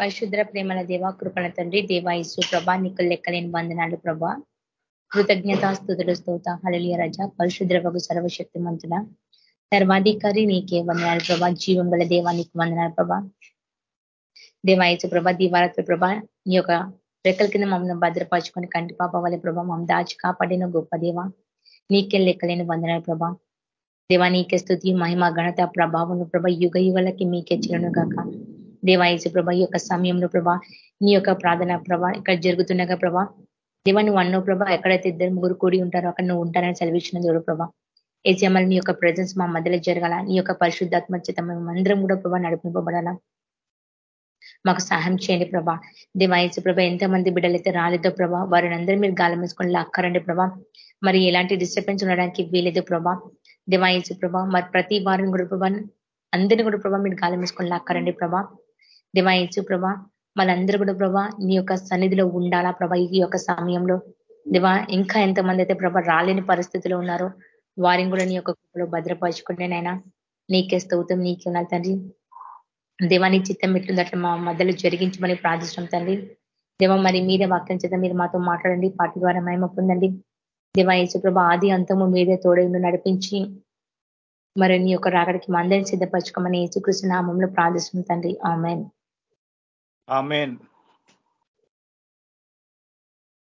పరిశుద్ర ప్రేమల దేవ కృపణ తండ్రి దేవాయసు ప్రభా నీకు లెక్కలేని వందనాలు ప్రభా. స్థుతులు స్తోత హళలియ రజ పరిశుద్ర వగు సర్వశక్తి మంతుడ సర్వాధికారి నీకే వందనాలు ప్రభా. జీవం గల దేవానికి వందనాలు ప్రభా. దేవాయసు ప్రభా దీవారత్వ ప్రభా నీ యొక్క రెక్కల కింద మమ్మల్ని భద్రపరచుకొని కంటి పాప వాళ్ళ ప్రభా మమ్మల్ని దాచి కాపాడిన గొప్ప దేవ. నీకే లెక్కలేని వందనాలు ప్రభా. దేవా నీకే స్థుతి మహిమ ఘనత ప్రభావం ప్రభా. యుగ యుగలకి మీకే చిరను కాక దేవాయసు ప్రభ ఈ యొక్క సమయంలో ప్రభా నీ యొక్క ప్రార్థన ప్రభా ఇక్కడ జరుగుతుండగా ప్రభా దేవా నువ్వు అన్నో ప్రభా ఎక్కడైతే ఇద్దరు ముగ్గురు కూడి ఉంటారో అక్కడ నువ్వు ఉంటారని సెలవిచ్చిన దేవుడు ప్రభా. ఏజమల్ నీ యొక్క ప్రజెన్స్ మా మధ్యలో జరగాల నీ యొక్క పరిశుద్ధాత్మ చేత మేమందరం కూడా ప్రభా నడిపింపబడాలా. మాకు సహాయం చేయండి ప్రభా. దేవాయసు ప్రభ ఎంతమంది బిడ్డలైతే రాలేదో ప్రభా వారిని అందరూ మీరు గాలం వేసుకొని లాక్కరండి ప్రభా. మరి ఎలాంటి డిస్టర్బెన్స్ ఉండడానికి వీలేదు ప్రభా. దేవాయసు ప్రభా మరి ప్రతి వారిని కూడా ప్రభా అందరినీ కూడా ప్రభా మీరు గాలం వేసుకొని లాక్కరండి ప్రభా. దివాయచు ప్రభా వాళ్ళందరూ కూడా ప్రభా నీ యొక్క సన్నిధిలో ఉండాలా ప్రభా ఈ యొక్క సమయంలో? దివా ఇంకా ఎంతమంది అయితే ప్రభా రాలేని పరిస్థితిలో ఉన్నారో వారిని కూడా నీ యొక్క కృపలో భద్రపరచుకుంటే నైనా నీకే స్తౌతం నీకే ఉన్నారు తండ్రి. దేవాని చిత్తం ఎట్లుందట్లు మా మధ్యలో జరిగించమని ప్రార్థిస్తాం తండ్రి. దేవ మరి మీరే వాక్యం చేత మీరు మాతో మాట్లాడండి పాటి ద్వారా మేము పొందండి. దేవా యేసుప్రభ ఆది అంతము మీరే తోడైండు నడిపించి మరి నీ యొక్క రాకడికి మందరిని సిద్ధపరచుకోమని యేసుకృష్ణ నామంలో ప్రార్థిస్తుంది తండ్రి. ఆమెన్. ఆమెన్.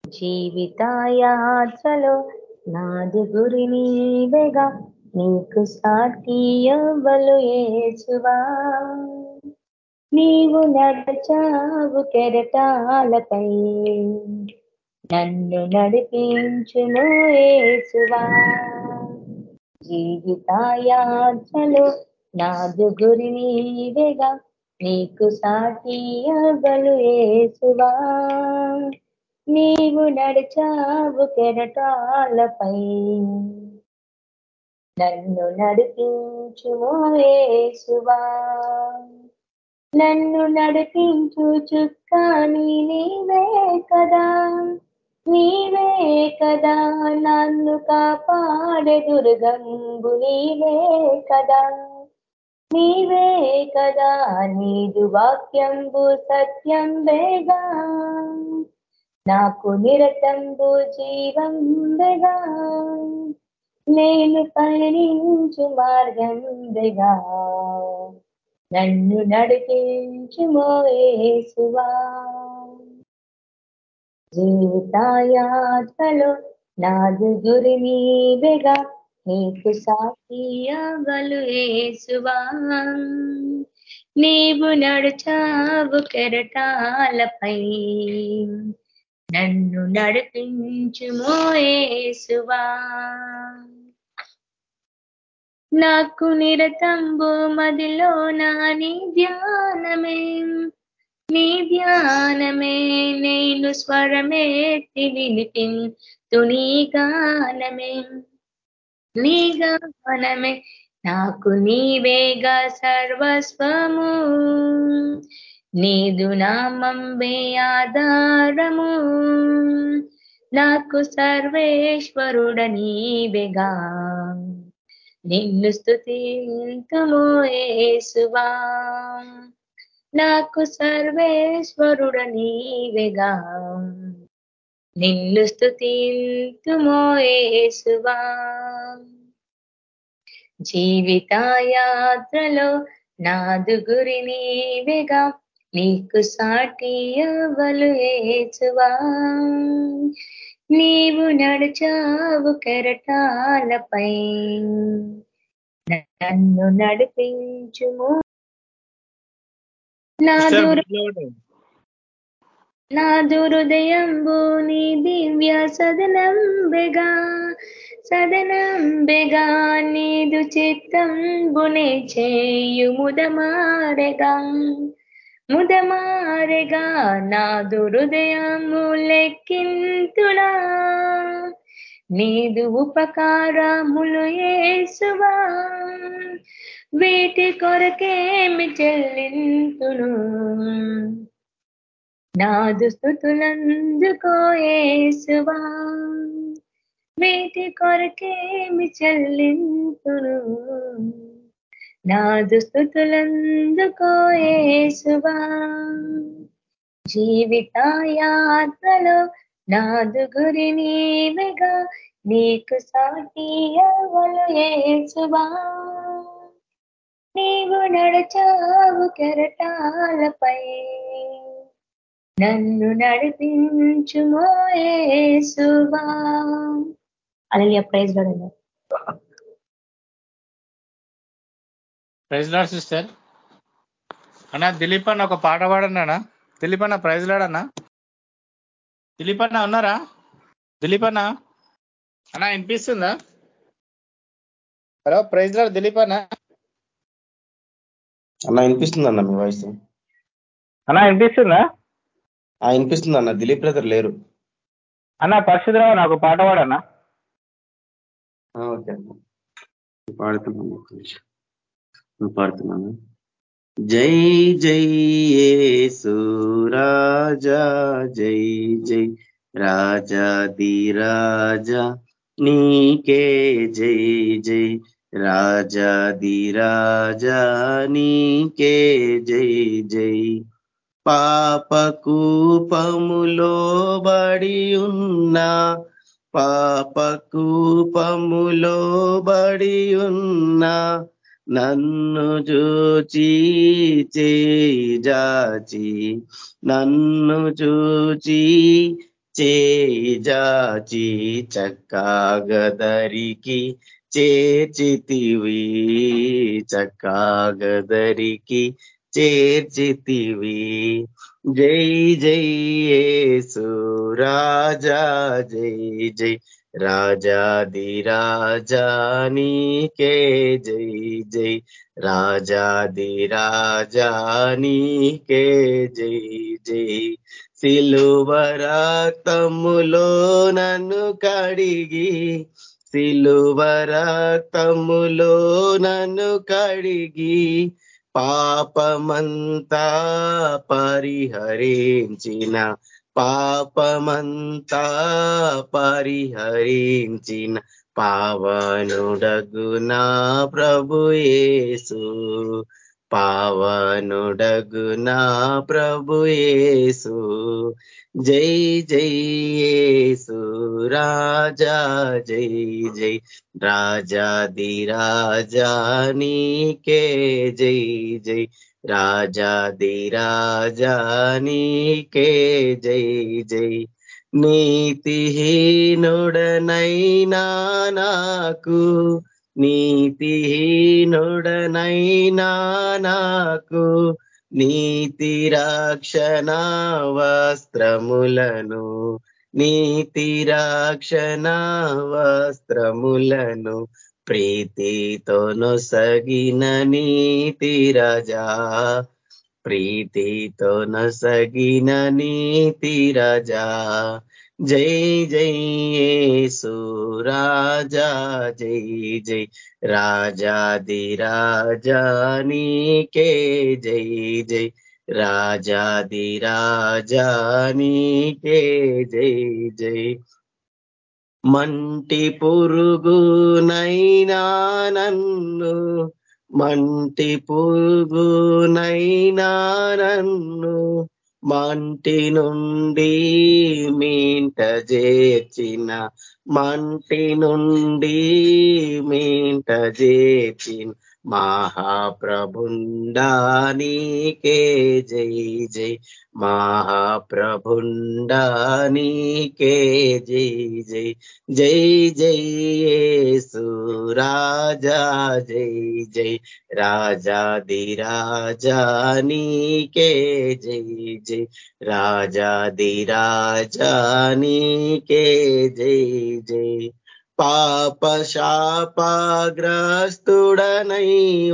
జీవితాయాత్రలో నాది గురి నీవేగా నీకు సాటియవలు ఏసువా నీవు నడచావు కెరటాలపై నన్ను నడిపించును ఏసువా జీవితాయాత్రలో నాదు గురి నీవేగా నీకు సాటి అగలు ఏసువా. నీవు నడిచావు కెరటాలపై నన్ను నడిపించుమో ఏసువా. నన్ను నడిపించు చుక్కాని నీవే కదా. నీవే కదా. నన్ను కాపాడే దుర్గంబు నీవే కదా. నీవే కదా నీదు వాక్యంబు సత్యం వేగా నాకు నిరతంబు జీవం వేగా నేను పయనించు మార్గం వేగా నన్ను నడిపించు మోయేసువా. జీవితాయాత్రలో నాదు గురి నీవేగా నీకు సాక్షియవలు ఏసువా. నీవు నడుచావు కెరటాలపై. నన్ను నడిపించుమో ఏసువా. నాకు నిరతంబు మదిలో నా నీ ధ్యానమే. నీ ధ్యానమే నేను స్వరమేత్తి వినిపిన్ తునీ గానమే. నీగా మనమే నాకు నీవేగా సర్వస్వము. నీదు నామంబే ఆధారము. నాకు సర్వేశ్వరుడ నీవేగా నిన్ను స్థుతింతము ఏసువా. నాకు సర్వేశ్వరుడ నీవేగా నిన్ను స్థుతింతుమో ఏసువా జీవితాయాత్రలో నాదు గురి నీవేగా నీకు సాటి అవలు ఏసువా నీవు నడిచావు కెరటాలపై నన్ను నడిపించుము. నా దూర నా దురుదయంబు నీ దివ్య సదనంబెగా సదనంబెగా నీదు చిత్తం బునే చేయు ముదమారెగా ముదమారెగా నా దురుదయము లెక్కింతుడా. నీదు ఉపకారములు ఏసువా వీటి కొరకేమి చెల్లింతును. నా స్థుతులందుకో వీటి కొరకేమి చెల్లింతును? నా దుస్థుతులందుకో ఏసువా జీవిత యాత్రలో నాదు గురి నీవిగా నీకు సాటి ఎవలు ఏసువా. నీవు నడచావు కెరటాలపై నన్ను నడిపించు మోయేసువా అలా ప్రైజ్ పడండి ప్రైజ్ లాడ్ సిస్టర్. అన్నా దిలీప్ అన్న ఒక పాట పాడన్నానా దిలీప్ అన్న ప్రైజ్ లాడన్నా దిలీప్ అన్న ఉన్నారా? దిలీప్ అన్న? అన్నా వినిపిస్తుందా? హలో ప్రైజ్ లాడ్ దిలీప్ అన్న. అన్న వినిపిస్తుంది అన్న మీ వాయిస్? అన్నా వినిపిస్తుందా? వినిపిస్తుంది అన్న? దిలీప్ బ్రదర్ లేరు. అన్న పరిశుద్ధరావు నాకు పాట పాడన్నా ఓకే అన్న. పాడుతున్నాను పాడుతున్నాను. జై జై రాజా జై జై రాజాది రాజా. నీకే జై జై రాజాది రాజా. నీకే జై జై పాపకూపములో బడి ఉన్నా పాపకూపములో బడి ఉన్నా నన్ను చూచి చేజాచి నన్ను చూచి చేజాచి చక్కాగదరికి చేచితివి చక్కాగదరికి చేర్చితివి. జై జై రాజా జై జై రాజాది రాజా నీకే జై జై రాజాది రాజా నీకే జై జై సిలువరాతములో నన్ను కడిగి సిలువరాతములో నన్ను కడిగి పాపమంతా పరిహరించిన పాపమంతా పరిహరించిన పావనుడగునా ప్రభుయేసు పావనుడగునా ప్రభుయేసు జై జై యేసు. రాజా జై జై. రాజాది రాజా నీకే జై జై. రాజాది రాజా నీకే జై జై. నీతిహీనుడనైనా నాకు నీతిహీనుడనైనా నాకు నీతి రక్షణ వస్త్రములను నీతి రక్షణ వస్త్రములను ప్రీతితోను సగిన నీతి రజా ప్రీతితోను సగిన నీతి రజా జై జై రాజా జై జై రాజాది రాజా నీకే జై జై రాజాది రాజా నీకే జై జై మంటి పురుగునైనా నన్ను మంటి పురుగునైనా నన్ను మంటి నుండి మీంట చేర్చిన మంటి నుండి మీంట చేర్చిన మహాప్రభుండానికే జై జై. మహాప్రభుండానికే జై జై. జై జై రాజా జై జై. రాజాది రాజా నీకే జై జై. రాజాది నీకే జై జై. పాప శాపగ్రస్తుడనై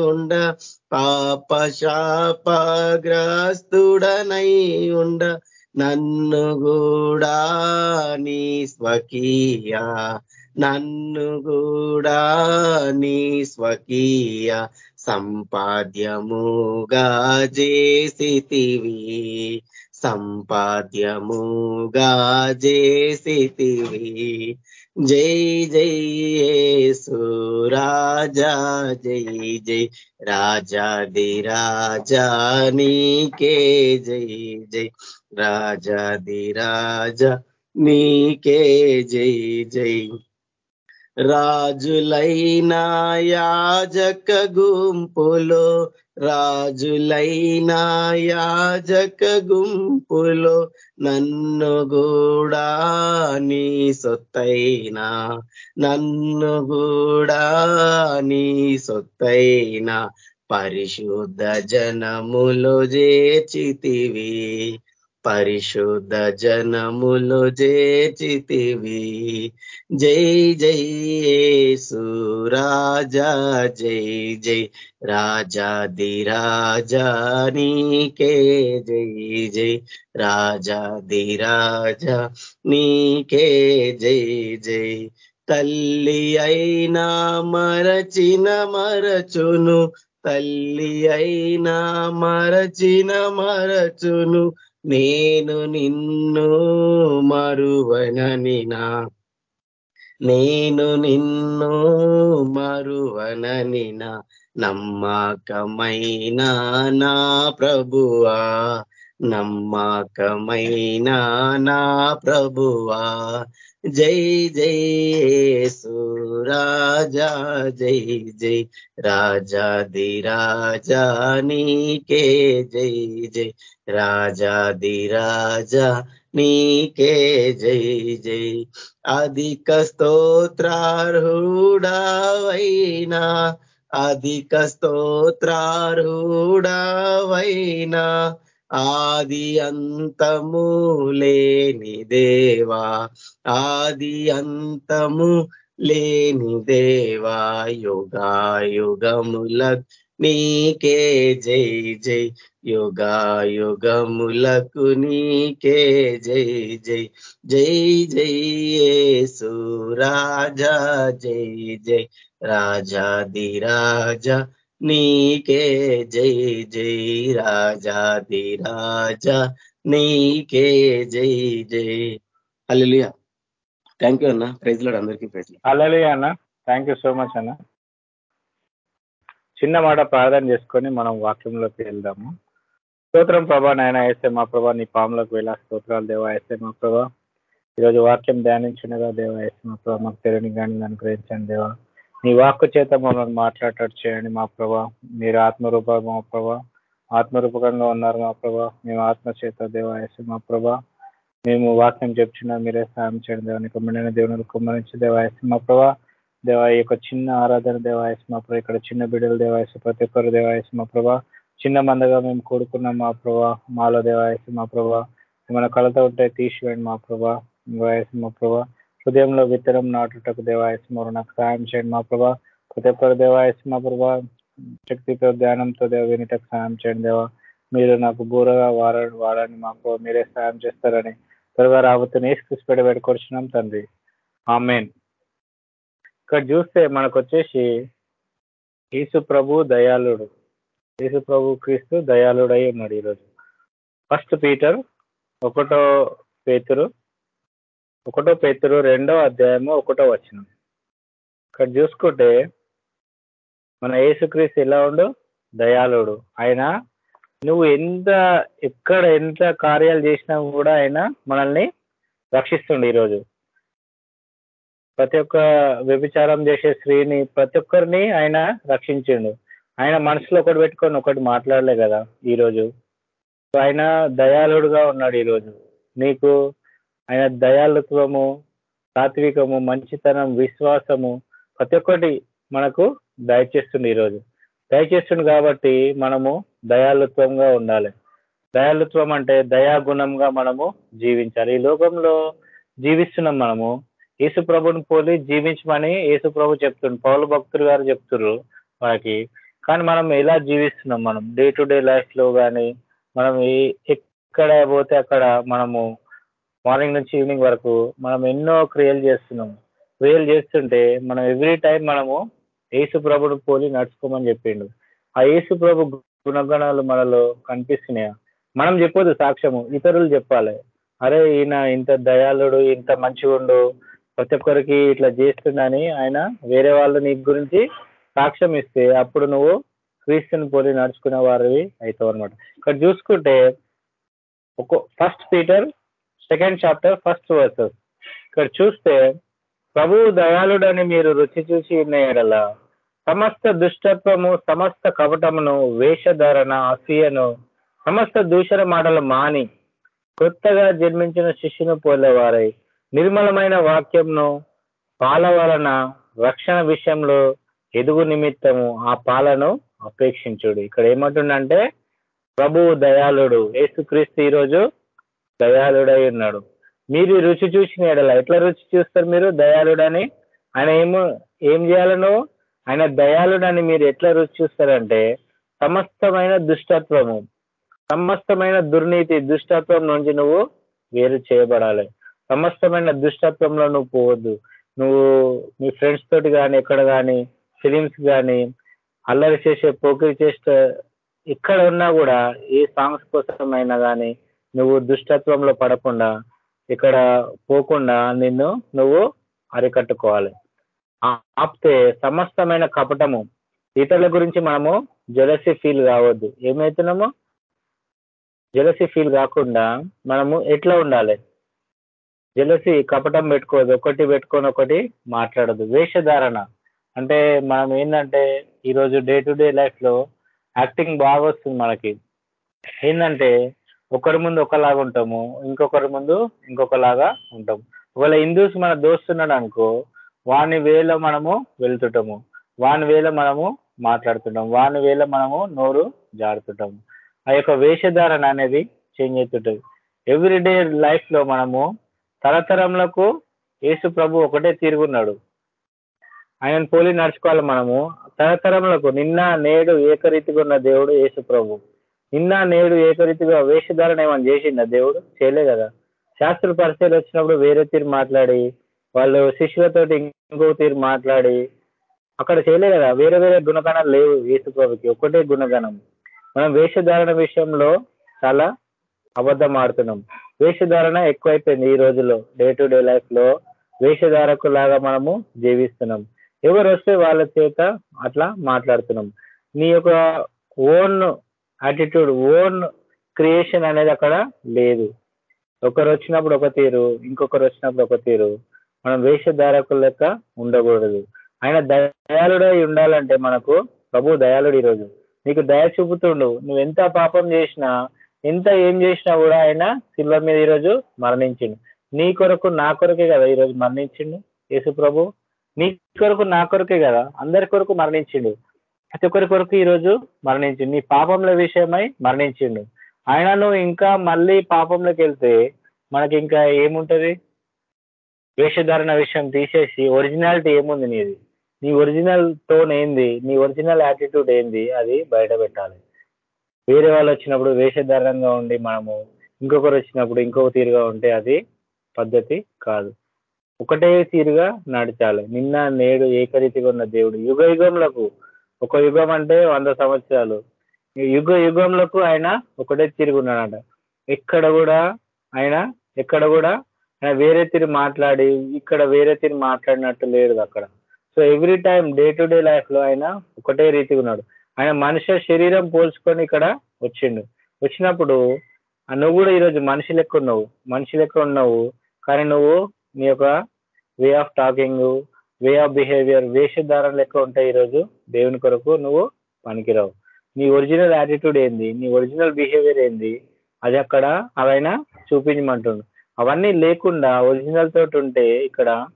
ఉండ పాప శాపగ్రస్తుడనై ఉండ నన్ను కూడా నీ స్వకీయ నన్ను కూడా నీ స్వకీయ సంపాద్యముగా చేసితివి సంపాద్యముగా చేసితివి. జై జై యేసు రాజా జై జై రాజాది రాజా నీకే జై జై రాజాది రాజా నీకే జై జై. రాజులైనా యాజక గుంపులో రాజులైనా యాజక గుంపులో నన్ను కూడా నీ సొత్తైనా నన్ను కూడా నీ సొత్తైనా పరిశుద్ధ జనములో చేర్చితివి పరిశుద్ధ జనములు జేచితివి. జై జై రాజా జై జై రాజాది రాజా నీకే జై జై రాజాది రాజా నీకే జై జై తల్లి అయినా మరచిన మరచును తల్లి అయినా మరచిన మరచును నేను నిన్ను మరువనని నా. నేను నిన్ను మరువనని నా. నమ్మకమైన నా ప్రభువా. నమ్మకమైన నా ప్రభువా. జై జై రాజా జై జై రాజాది రాజా నీకే జై జై రాజాది రాజా నీకే జై జై అధిక స్తోత్రార్హుడవైనా అధిక స్తోత్రార్హుడవైనా ఆది అంతము లేని దేవా ఆది అంతము లేని దేవా యుగాయుగముల నీకే జై జై యుగాయుగములకు నీకే జై జై జై జై యేసు రాజా జై జై రాజాది రాజా నీకే జై జై రాజాది రాజా నీకే జై జై. అల్లుయా థ్యాంక్ యూ అన్న. ప్రైజ్ లాడ్ అందరికీ ప్రైజ్ అల్లలి అన్న. థ్యాంక్ యూ సో మచ్ అన్న. చిన్న మాట ప్రార్థన చేసుకొని మనం వాక్యంలోకి వెళ్దాము. స్తోత్రం ప్రభా నాయన వేస్తే మా ప్రభా నీ పాములకు వెళ్ళా స్తోత్రాలు దేవా వేస్తే మా ప్రభా. ఈరోజు వాక్యం ధ్యానించినగా దేవా వేస్తే మా ప్రభా మాకు తెలియని కానీ అనుగ్రహించండి దేవా. నీ వాక్కు చేత మమ్మల్ని మాట్లాడటట్టు చేయండి మా ప్రభా మీరు ఆత్మరూప మా ప్రభా ఆత్మరూపకంగా ఉన్నారు మా ప్రభా మేము ఆత్మ చేత దేవా మా ప్రభా మేము వాక్యం చెప్తున్నా మీరే సాయం చేయండి దేవాన్ని నీకు దేవుని కుమ్మరించి దేవాయసి మా ప్రభా దేవ యొక్క చిన్న ఆరాధన దేవాయసి మా ప్రభా ఇక్కడ చిన్న బిడ్డలు దేవాయసి ప్రతి ఒక్కరు దేవాయసి మా ప్రభా చిన్న మందగా మేము కూడుకున్నాం మా ప్రభా మాలో దేవాయసి మా ప్రభా ఏమైనా కళతో ఉంటే తీసివేయండి మా ప్రభా దేవాయసి మా ప్రభా హృదయంలో విత్తనం నాటుటకు దేవాయస్ మరో నాకు సాయం చేయండి మా ప్రభా. ప్రతి ఒక్కరు దేవాయస్ మా ప్రభా. శక్తితో ధ్యానంతో దేవ వినిటకు సాయం చేయండి దేవా. మీరు నాకు బూరగా వార వాడని మాకు మీరే సాయం చేస్తారని త్వరగా రాబోతున్న ఏసుకృష్ణ పెడ పెట్టుకొచ్చినాం తండ్రి. ఆమెన్. ఇక్కడ చూస్తే మనకు వచ్చేసి యేసు ప్రభు దయాళుడు. యేసు ప్రభు క్రీస్తు దయాళుడై ఉన్నాడు ఈరోజు. ఫస్ట్ పీటర్ ఒకటో పేతురు ఒకటో పేతురు రెండో అధ్యాయము ఒకటో వచనం. ఇక్కడ చూసుకుంటే మన యేసుక్రీస్తు ఎలా ఉండు? దయాళుడు. ఆయన నువ్వు ఎంత ఎక్కడ ఎంత కార్యాలు చేసినా కూడా ఆయన మనల్ని రక్షిస్తుండు ఈరోజు. ప్రతి ఒక్క వ్యభిచారం చేసే స్త్రీని ప్రతి ఒక్కరిని ఆయన రక్షించిండు. ఆయన మనసులో ఒకటి పెట్టుకొని ఒకటి మాట్లాడలే కదా ఈరోజు. ఆయన దయాళుడుగా ఉన్నాడు ఈరోజు. నీకు ఆయన దయాళుత్వము సాత్వికము మంచితనం విశ్వాసము ప్రతి ఒక్కటి మనకు దయచేస్తుంది ఈరోజు. దయచేస్తుంది కాబట్టి మనము దయాళుత్వంగా ఉండాలి. దయాళుత్వం అంటే దయాగుణంగా మనము జీవించాలి. ఈ లోకంలో జీవిస్తున్నాం మనము. యేసు ప్రభుని పోలి జీవించమని యేసు ప్రభు చెప్తుండ్రు పౌలు భక్తులు గారు చెప్తున్నారు మనకి కానీ మనం ఎలా జీవిస్తున్నాం మనం? డే టు డే లైఫ్లో కానీ మనం ఎక్కడ పోతే అక్కడ మనము మార్నింగ్ నుంచి ఈవినింగ్ వరకు మనం ఎన్నో క్రియలు చేస్తున్నాం. క్రియలు చేస్తుంటే మనం ఎవ్రీ టైం మనము యేసు ప్రభుని పోలి నడుచుకోమని చెప్పిండు. ఆ యేసు ప్రభు గుణగణాలు మనలో కనిపిస్తున్నాయా? మనం చెప్పొద్దు సాక్ష్యము ఇతరులు చెప్పాలి. అరే ఈయన ఇంత దయాళుడు ఇంత మంచిగుండు ప్రతి ఒక్కరికి ఇట్లా చేస్తుండని ఆయన వేరే వాళ్ళు నీ గురించి సాక్ష్యం ఇస్తే అప్పుడు నువ్వు క్రీస్తుని పోలి నడుచుకునే వారివి అవుతావు అనమాట ఇక్కడ చూసుకుంటే ఒక first Peter second chapter first verses. ఇక్కడ చూస్తే ప్రభువు దయాళుడని మీరు రుచి చూసి ఉన్న ఎడల సమస్త దుష్టత్వము సమస్త కపటమును వేషధారణ అసూయను సమస్త దూషణ మాటలు మాని కొత్తగా జన్మించిన శిష్యును పోలేవారై నిర్మలమైన వాక్యంను పాల వలన రక్షణ విషయంలో ఎదుగు నిమిత్తము ఆ పాలను అపేక్షించుడు. ఇక్కడ ఏమంటుండంటే ప్రభువు దయాళుడు ఏసుక్రీస్తు ఈరోజు దయాళుడై ఉన్నాడు. మీరు రుచి చూసిన ఎడల ఎట్లా రుచి చూస్తారు మీరు? దయాళుడని. ఆయన ఏమో ఏం చేయాలను ఆయన దయాళుడని మీరు ఎట్లా రుచి చూస్తారంటే సమస్తమైన దుష్టత్వము సమస్తమైన దుర్నీతి దుష్టత్వం నుంచి నువ్వు వేరు చేయబడాలి. సమస్తమైన దుష్టత్వంలో నువ్వు పోవద్దు. నువ్వు మీ ఫ్రెండ్స్ తోటి కానీ ఎక్కడ కానీ ఫిలిమ్స్ కానీ అల్లరి చేసే పోకిరి చేసే ఇక్కడ ఉన్నా కూడా ఏ సాంగ్స్ కోసమైనా కానీ నువ్వు దుష్టత్వంలో పడకుండా ఇక్కడ పోకుండా నిన్ను నువ్వు అరికట్టుకోవాలి. ఆపితే సమస్తమైన కపటము. ఇతరుల గురించి మనము జలసి ఫీల్ కావద్దు. ఏమవుతున్నాము? జలసి ఫీల్ కాకుండా మనము ఎట్లా ఉండాలి? జలసి కపటం పెట్టుకోవద్దు ఒకటి పెట్టుకొని ఒకటి మాట్లాడదు. వేషధారణ. అంటే మనం ఏంటంటే ఈరోజు డే టు డే లైఫ్లో యాక్టింగ్ బాగా వస్తుంది మనకి. ఏంటంటే ఒకరి ముందు ఒకలాగా ఉంటాము ఇంకొకరి ముందు ఇంకొకలాగా ఉంటాము. ఒకవేళ హిందూస్ మన దోస్తున్నాడు అనుకో వాని వేలో మనము వెళ్తుంటాము వాని వేలో మనము మాట్లాడుతుంటాం వాని వేలో మనము నోరు జారుతుంటాము. ఆ యొక్క వేషధారణ అనేది చేంజ్ అవుతుంటుంది. ఎవ్రీడే లైఫ్లో మనము తరతరములకు యేసు ప్రభు ఒకటే తీరుగున్నాడు. ఆయన పోలి నడుచుకోవాలి మనము. తరతరములకు నిన్న నేడు ఏకరీతిగా ఉన్న దేవుడు యేసు ప్రభు. నిన్న నేడు ఏకరీతిగా వేషధారణ ఏమైనా చేసిందా దేవుడు? చేయలే కదా. శాస్త్ర పరిచయాలు వచ్చినప్పుడు వేరే తీరు మాట్లాడి వాళ్ళు శిష్యులతోటి ఇంకో తీరు మాట్లాడి అక్కడ చేయలే కదా. వేరే వేరే గుణగణాలు లేవు ఏసుప్రభుకి ఒకటే గుణగణం. మనం వేషధారణ విషయంలో చాలా అబద్ధం ఆడుతున్నాం. వేషధారణ ఎక్కువైపోయింది ఈ రోజుల్లో డే టు డే లైఫ్లో. వేషధారకు లాగా మనము జీవిస్తున్నాం. ఎవరు వస్తే వాళ్ళ చేత అట్లా మాట్లాడుతున్నాం. నీ యొక్క ఓన్ యాటిట్యూడ్ ఓన్ క్రియేషన్ అనేది అక్కడ లేదు. ఒకరు వచ్చినప్పుడు ఒక తీరు ఇంకొకరు వచ్చినప్పుడు ఒక తీరు. మనం వేషధారకుల లెక్క ఉండకూడదు. ఆయన దయాళుడై ఉండాలంటే మనకు ప్రభు దయాళుడు ఈరోజు. నీకు దయ చూపుతుండు. నువ్వు ఎంత పాపం చేసినా ఎంత ఏం చేసినా కూడా ఆయన శిల్వ మీద ఈరోజు మరణించిండు. నీ కొరకు నా కొరకే కదా ఈరోజు మరణించిండు యేసు ప్రభు? నీ కొరకు నా కొరకే కదా అందరి కొరకు మరణించిండు. ప్రతి ఒక్కరి కొరకు ఈరోజు మరణించిండు. నీ పాపంల విషయమై మరణించిండు. ఆయన నువ్వు ఇంకా మళ్ళీ పాపంలోకి వెళ్తే మనకి ఇంకా ఏముంటది? వేషధారణ విషయం తీసేసి ఒరిజినాలిటీ ఏముంది నీది? నీ ఒరిజినల్ టోన్ ఏంది? నీ ఒరిజినల్ యాటిట్యూడ్ ఏంది? అది బయట పెట్టాలి. వేరే వాళ్ళు వచ్చినప్పుడు వేషధారణంగా ఉండి మనము ఇంకొకరు వచ్చినప్పుడు ఇంకొక తీరుగా ఉంటే అది పద్ధతి కాదు. ఒకటే తీరుగా నడచాలి. నిన్న నేడు ఏకరీతిగా ఉన్న దేవుడు యుగ యుగంలకు ఒక యుగం అంటే వంద సంవత్సరాలు. ఈ యుగ యుగంలకు ఆయన ఒకటే తిరిగి ఉన్నాడట. ఎక్కడ కూడా ఆయన ఎక్కడ కూడా ఆయన వేరే తీరు మాట్లాడి ఇక్కడ వేరే తీరు మాట్లాడినట్టు లేదు అక్కడ. So every time day to day లైఫ్లో ఆయన ఒకటే రీతిగా ఉన్నాడు. ఆయన మనిషి శరీరం పోల్చుకొని ఇక్కడ వచ్చిండు. వచ్చినప్పుడు ఆ నువ్వు కూడా ఈరోజు మనిషి లెక్క ఉన్నావు. మనిషి లెక్క ఉన్నావు. కానీ నువ్వు నీ యొక్క way of talking way of behaviour వేషధారణ లెక్క ఉంటాయి ఈరోజు. దేవుని కొరకు నువ్వు పనికిరావు. నీ ఒరిజినల్ యాటిట్యూడ్ ఏంది? నీ ఒరిజినల్ బిహేవియర్ ఏంది? అది అక్కడ అవైనా చూపించమంటుండు. అవన్నీ లేకుండా ఒరిజినల్ తోటి ఉంటే ఇక్కడ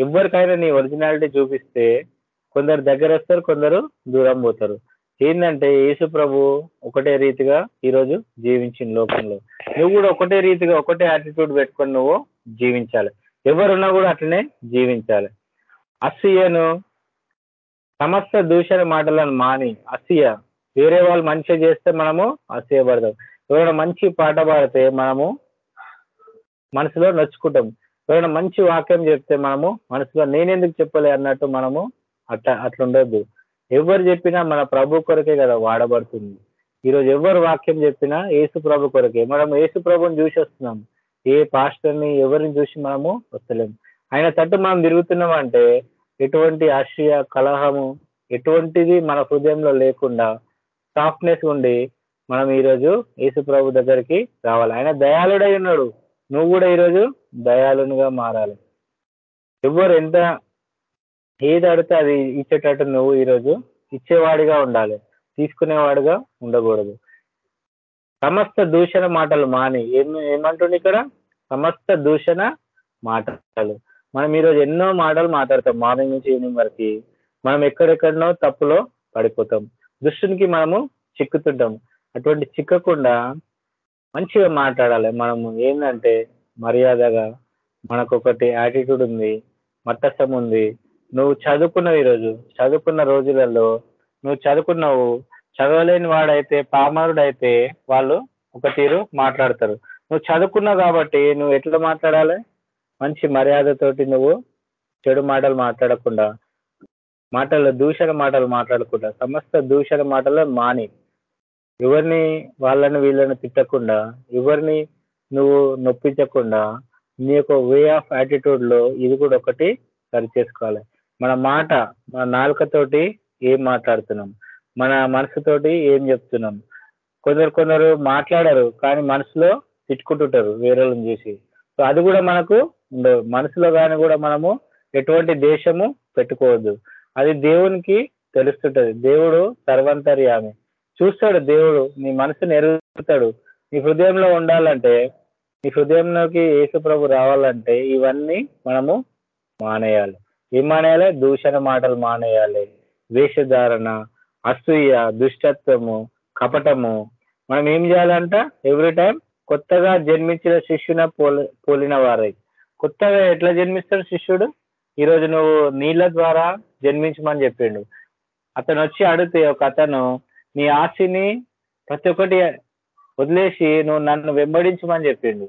ఎవరికైనా నీ ఒరిజినాలిటీ చూపిస్తే కొందరు దగ్గర వస్తారు కొందరు దూరం పోతారు. ఏంటంటే యేసు ప్రభు ఒకటే రీతిగా ఈరోజు జీవించిన లోకంలో. నువ్వు కూడా ఒకటే రీతిగా ఒకటే యాటిట్యూడ్ పెట్టుకొని నువ్వు జీవించాలి. ఎవరున్నా కూడా అట్లనే జీవించాలి. అసూయను సమస్త దూషణ మాటలను మాని అసూయ వేరే వాళ్ళు మంచిగా చేస్తే మనము అసూయపడతాం ఎవరైనా మంచి పాట పాడితే మనము మనసులో నచ్చుకుంటాం. ఎవరైనా మంచి వాక్యం చెప్తే మనము మనసులో నేనెందుకు చెప్పలే అన్నట్టు మనము అట్లా అట్లా ఎవరు చెప్పినా మన ప్రభు కొరకే కదా వాడబడుతుంది. ఈరోజు ఎవరు వాక్యం చెప్పినా ఏసు ప్రభు కొరకే. మనం ఏసు ప్రభుని చూసి వస్తున్నాం. ఏ పాస్టర్ని ఎవరిని చూసి మనము వస్తలేము ఆయన తట్టు మనం తిరుగుతున్నాం అంటే ఎటువంటి ఆశ్రయ కలహము ఎటువంటిది మన హృదయంలో లేకుండా సాఫ్ట్నెస్ ఉండి మనం ఈరోజు యేసు ప్రభు దగ్గరికి రావాలి. ఆయన దయాళుడై ఉన్నాడు. నువ్వు కూడా ఈరోజు దయాళునిగా మారాలి. ఎవరు ఎంత ఏది అడితే అది ఇచ్చేటట్టు నువ్వు ఈరోజు ఇచ్చేవాడిగా ఉండాలి. తీసుకునేవాడిగా ఉండకూడదు. సమస్త దూషణ మాటలు మాని. ఏం ఏమంటుండే ఇక్కడ? సమస్త దూషణ మాటలు. మనం ఈరోజు ఎన్నో మాటలు మాట్లాడతాం మార్నింగ్ నుంచి ఈవినింగ్ వరకు. మనం ఎక్కడెక్కడనో తప్పులో పడిపోతాం. దుష్టునికి మనము చిక్కుతుంటాం. అటువంటి చిక్కకుండా మంచిగా మాట్లాడాలి. మనము ఏంటంటే మర్యాదగా మనకు ఒకటి యాటిట్యూడ్ ఉంది మట్టసం ఉంది. నువ్వు చదువుకున్నావు ఈరోజు చదువుకున్న రోజులలో నువ్వు చదువుకున్నావు చదవలేని వాడైతే పామరుడైతే వాళ్ళు ఒక తీరు మాట్లాడతారు. నువ్వు చదువుకున్నావు కాబట్టి నువ్వు ఎట్లా మాట్లాడాలి? మంచి మర్యాదతోటి నువ్వు చెడు మాటలు మాట్లాడకుండా మాటలు దూషణ మాటలు మాట్లాడకుండా సమస్త దూషణ మాటలు మాని ఎవరిని వాళ్ళని వీళ్ళని తిట్టకుండా ఎవరిని నువ్వు నొప్పించకుండా నీ యొక్క వే ఆఫ్ యాటిట్యూడ్లో ఇది కూడా ఒకటి సరి చేసుకోవాలి మన మాట మన నాలుకతోటి ఏం మాట్లాడుతున్నాం? మన మనసుతోటి ఏం చెప్తున్నాం? కొందరు కొందరు మాట్లాడరు కానీ మనసులో తిట్టుకుంటుంటారు వేరే చూసి. సో అది కూడా మనకు ఉండదు మనసులో కానీ కూడా మనము ఎటువంటి దేశము పెట్టుకోవద్దు. అది దేవునికి తెలుస్తుంటది. దేవుడు సర్వంతర్యామి. చూస్తాడు దేవుడు నీ మనసుని ఎరుగుతాడు నీ హృదయంలో ఉండాలంటే నీ హృదయంలోకి యేసు ప్రభు రావాలంటే ఇవన్నీ మనము మానేయాలి. ఏం మానేయాలి? దూషణ మాటలు మానేయాలి. వేషధారణ అసూయ దుష్టత్వము కపటము. మనం ఏం చేయాలంట? ఎవ్రీ టైం కొత్తగా జన్మించిన శిష్యున పోలి పోలిన వారై కొత్తగా ఎట్లా జన్మిస్తాడు శిష్యుడు? ఈరోజు నువ్వు నీళ్ళ ద్వారా జన్మించమని చెప్పిండు. అతను వచ్చి అడిగితే ఒక అతను నీ ఆస్తిని ప్రతి ఒక్కటి వదిలేసి నువ్వు నన్ను వెంబడించమని చెప్పిండు.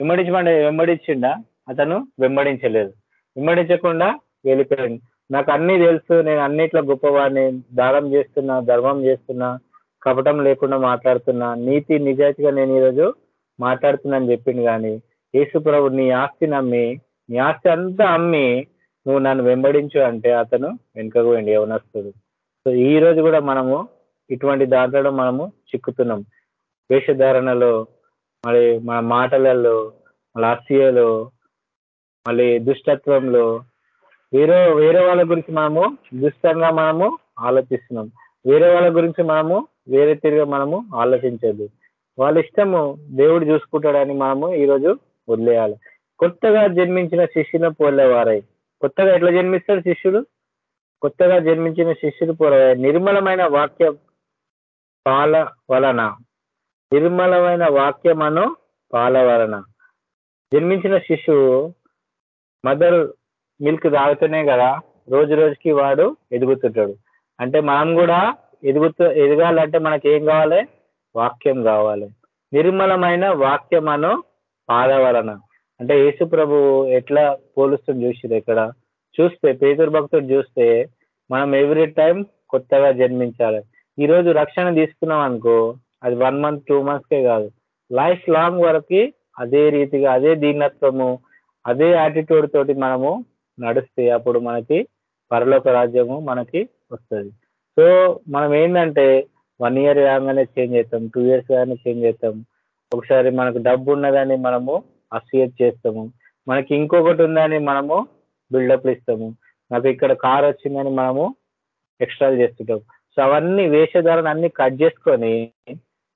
వెంబడించమని వెంబడించిండా? అతను వెంబడించలేదు. వెంబడించకుండా వెళ్ళిపోయాడు. నాకు అన్ని తెలుసు. నేను అన్నిట్లో గొప్పవాడిని. దానం చేస్తున్నా ధర్మం చేస్తున్నా కపటం లేకుండా మాట్లాడుతున్నా. నీతి నిజాయితీగా నేను ఈరోజు మాట్లాడుతున్నాను అని చెప్పిండు కానీ యేసు ప్రభు నీ ఆస్తి నమ్మి నీ ఆస్తి అంతా అమ్మి నువ్వు నన్ను వెంబడించు అంటే అతను వెనుకకు వెండి యవనస్తుడు. సో ఈ రోజు కూడా మనము ఇటువంటి దాంట్లో మనము చిక్కుతున్నాం. వేషధారణలో మరి మన మాటలలో మళ్ళీ అసూయలో మళ్ళీ దుష్టత్వంలో వేరే వేరే వాళ్ళ గురించి మనము దుష్టంగా మనము ఆలోచిస్తున్నాం. వేరే వాళ్ళ గురించి మనము వేరే తిరిగి మనము ఆలోచించద్దు. వాళ్ళ ఇష్టము దేవుడు చూసుకుంటాడని మనము ఈరోజు వదిలేయాలి. కొత్తగా జన్మించిన శిష్యుని పోలేవారై. కొత్తగా ఎట్లా జన్మిస్తాడు శిష్యుడు కొత్తగా జన్మించిన శిష్యుడు పోలే నిర్మలమైన వాక్య పాల వలన. నిర్మలమైన వాక్యమను పాల వలన. జన్మించిన శిశువు మదర్ మిల్క్ తాగుతూనే కదా రోజు రోజుకి వాడు ఎదుగుతుంటాడు. అంటే మనం కూడా ఎదుగుతూ ఎదగాలంటే మనకి ఏం కావాలి? వాక్యం కావాలి. నిర్మలమైన వాక్యం పాల వలన అంటే యేసు ప్రభు ఎట్లా పోలుస్తుంది చూసిరు ఇక్కడ చూస్తే పేదూరు భక్తుడు చూస్తే మనం ఎవ్రీ టైం కొత్తగా జన్మించాలి. ఈరోజు రక్షణ తీసుకున్నాం అనుకో అది వన్ మంత్ టూ మంత్స్కే కాదు. లైఫ్ లాంగ్ వరకు అదే రీతిగా అదే దీనత్వము అదే యాటిట్యూడ్ తోటి మనము నడిస్తే అప్పుడు మనకి పరలోక రాజ్యము మనకి వస్తుంది. సో మనం ఏంటంటే వన్ ఇయర్ కాగానే చేంజ్ అవుతాం టూ ఇయర్స్ కానీ చేంజ్ అవుతాం. ఒకసారి మనకు డబ్బు ఉన్నదని మనము అసూయత్ చేస్తాము. మనకి ఇంకొకటి ఉందని మనము బిల్డప్లు ఇస్తాము. నాకు ఇక్కడ కార్ వచ్చిందని మనము ఎక్స్ట్రాలు చేస్తుంటాం. సో అవన్నీ వేషధారణ అన్ని కట్ చేసుకొని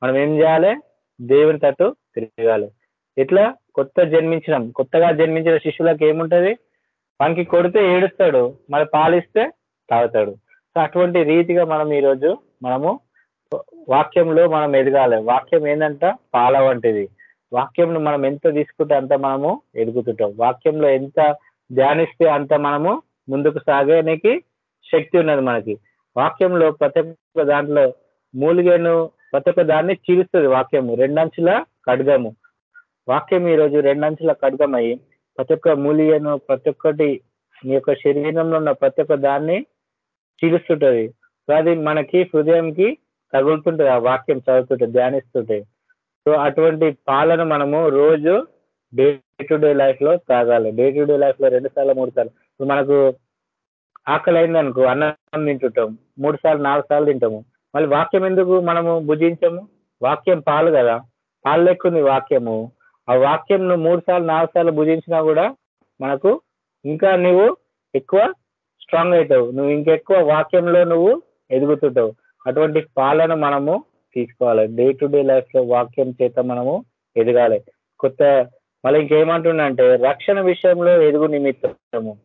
మనం ఏం చేయాలి? దేవుని తట్టు తిరగాలి. ఇట్లా కొత్త జన్మించినాం. కొత్తగా జన్మించిన శిష్యులకు ఏముంటది? మనకి కొడితే ఏడుస్తాడు. మరి పాలిస్తే తాగుతాడు. సో అటువంటి రీతిగా మనం ఈరోజు మనము వాక్యంలో మనం ఎదగాలి. వాక్యం ఏంటంట పాల వంటిది. వాక్యంను మనం ఎంత తీసుకుంటే అంత మనము ఎదుగుతుంటాం. వాక్యంలో ఎంత ధ్యానిస్తే అంత మనము ముందుకు సాగేనికి శక్తి ఉన్నది మనకి. వాక్యంలో ప్రతి ఒక్క దాంట్లో మూలిగను ప్రతి ఒక్క దాన్ని చీలుస్తుంది వాక్యము రెండంచుల ఖడ్గము. వాక్యం ఈరోజు రెండంచుల ఖడ్గమై ప్రతి ఒక్క మూలిగను ప్రతి ఒక్కటి మీ యొక్క శరీరంలో ఉన్న ప్రతి ఒక్క దాన్ని చీలుస్తుంటది. అది మనకి హృదయంకి తగులుతుంటది ఆ వాక్యం చదువుతుంటే ధ్యానిస్తుంటే. సో అటువంటి పాలన మనము రోజు డే టు డే లైఫ్లో తాగాలి డే టు డే లైఫ్లో రెండు సార్లు మూడు సార్లు. ఇప్పుడు మనకు ఆకలి అయిందనుకో అన్నం తింటుంటాం. మూడు సార్లు నాలుగు సార్లు తింటాము. మళ్ళీ వాక్యం ఎందుకు మనము భుజించము? వాక్యం పాలు కదా. పాలు లెక్కుంది వాక్యము. ఆ వాక్యం నువ్వు మూడు సార్లు నాలుగు సార్లు భుజించినా కూడా మనకు ఇంకా నువ్వు ఎక్కువ స్ట్రాంగ్ అవుతావు. నువ్వు ఇంకెక్కువ వాక్యంలో నువ్వు ఎదుగుతుంటావు. అటువంటి పాలను మనము తీసుకోవాలి. డే టు డే లైఫ్లో వాక్యం చేత మనము ఎదగాలి. కొత్త మళ్ళీ ఇంకేమంటుండంటే రక్షణ విషయంలో ఎదుగు నిమిత్తము.